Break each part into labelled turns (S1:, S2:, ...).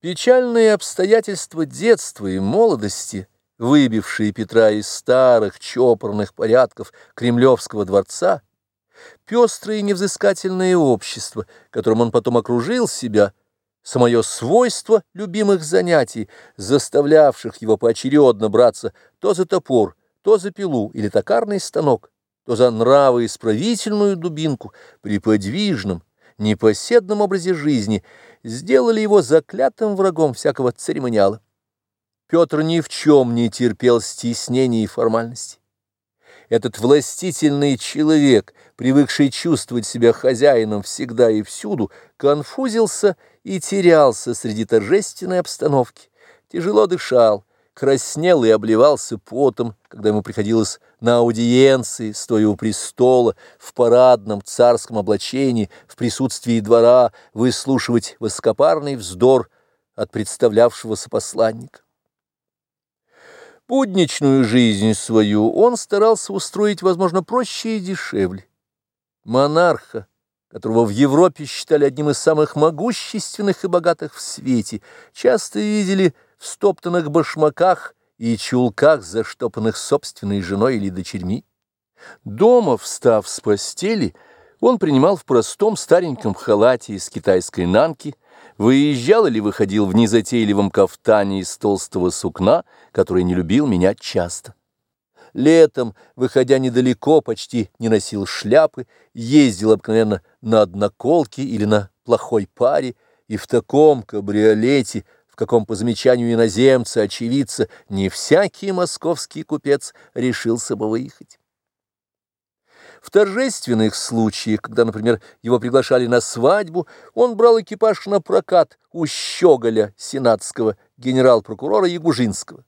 S1: Печальные обстоятельства детства и молодости, выбившие Петра из старых чопорных порядков Кремлевского дворца, пестрое и невзыскательное общество, которым он потом окружил себя, самое свойство любимых занятий, заставлявших его поочередно браться то за топор, то за пилу или токарный станок, то за нравоисправительную дубинку при подвижном, непоседном образе жизни сделали его заклятым врагом всякого церемониала. Петр ни в чем не терпел стеснений и формальностей. Этот властительный человек, привыкший чувствовать себя хозяином всегда и всюду, конфузился и терялся среди торжественной обстановки, тяжело дышал, краснел и обливался потом, когда ему приходилось на аудиенции, стоя у престола, в парадном царском облачении, в присутствии двора, выслушивать высокопарный вздор от представлявшегося посланника. Будничную жизнь свою он старался устроить, возможно, проще и дешевле. Монарха, которого в Европе считали одним из самых могущественных и богатых в свете, часто видели в стоптанных башмаках и чулках, заштопанных собственной женой или дочерьми. Дома, встав с постели, он принимал в простом стареньком халате из китайской нанки, выезжал или выходил в незатейливом кафтане из толстого сукна, который не любил менять часто. Летом, выходя недалеко, почти не носил шляпы, ездил обыкновенно на одноколке или на плохой паре, и в таком кабриолете – каком, по замечанию иноземца, очевидца, не всякий московский купец решился бы выехать. В торжественных случаях, когда, например, его приглашали на свадьбу, он брал экипаж на прокат у щеголя сенатского генерал-прокурора Ягужинского.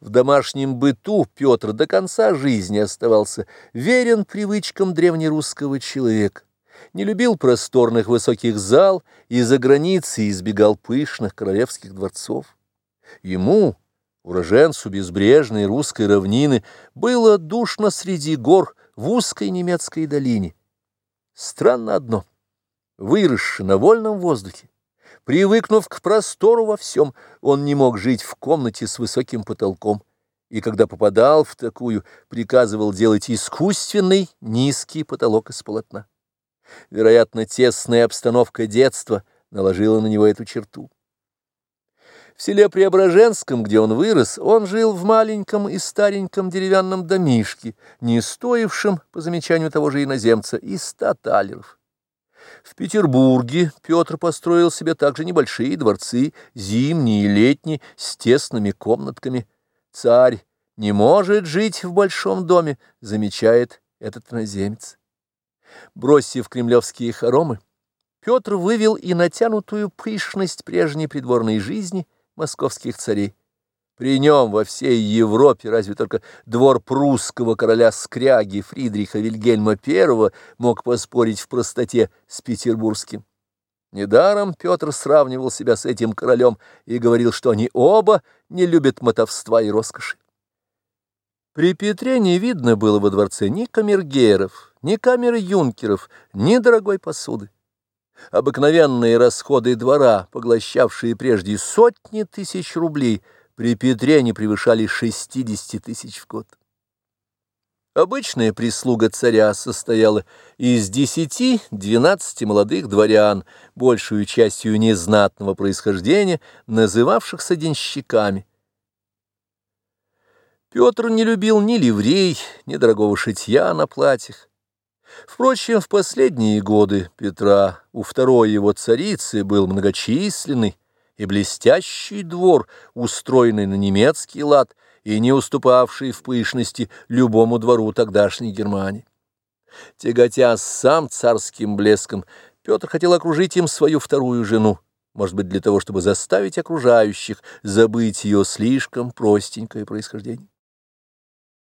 S1: В домашнем быту Петр до конца жизни оставался верен привычкам древнерусского человека не любил просторных высоких зал и за границей избегал пышных королевских дворцов. Ему, уроженцу безбрежной русской равнины, было душно среди гор в узкой немецкой долине. Странно одно, выросший на вольном воздухе, привыкнув к простору во всем, он не мог жить в комнате с высоким потолком, и когда попадал в такую, приказывал делать искусственный низкий потолок из полотна. Вероятно, тесная обстановка детства наложила на него эту черту. В селе Преображенском, где он вырос, он жил в маленьком и стареньком деревянном домишке, не стоившем, по замечанию того же иноземца, и ста талеров. В Петербурге Петр построил себе также небольшие дворцы, зимние и летние, с тесными комнатками. Царь не может жить в большом доме, замечает этот иноземец. Бросив кремлевские хоромы, Петр вывел и натянутую пышность прежней придворной жизни московских царей. При нем во всей Европе разве только двор прусского короля Скряги Фридриха Вильгельма I мог поспорить в простоте с петербургским. Недаром Петр сравнивал себя с этим королем и говорил, что они оба не любят мотовства и роскоши. При Петре не видно было во дворце ни камергеров, ни камеры юнкеров, ни дорогой посуды. Обыкновенные расходы двора, поглощавшие прежде сотни тысяч рублей, при Петре не превышали 60 тысяч в год. Обычная прислуга царя состояла из десяти-двенадцати молодых дворян, большую частью незнатного происхождения, называвшихся денщиками. Петр не любил ни ливрей, ни дорогого шитья на платьях. Впрочем, в последние годы Петра у второй его царицы был многочисленный и блестящий двор, устроенный на немецкий лад и не уступавший в пышности любому двору тогдашней Германии. Тяготя сам царским блеском, Петр хотел окружить им свою вторую жену, может быть, для того, чтобы заставить окружающих забыть ее слишком простенькое происхождение.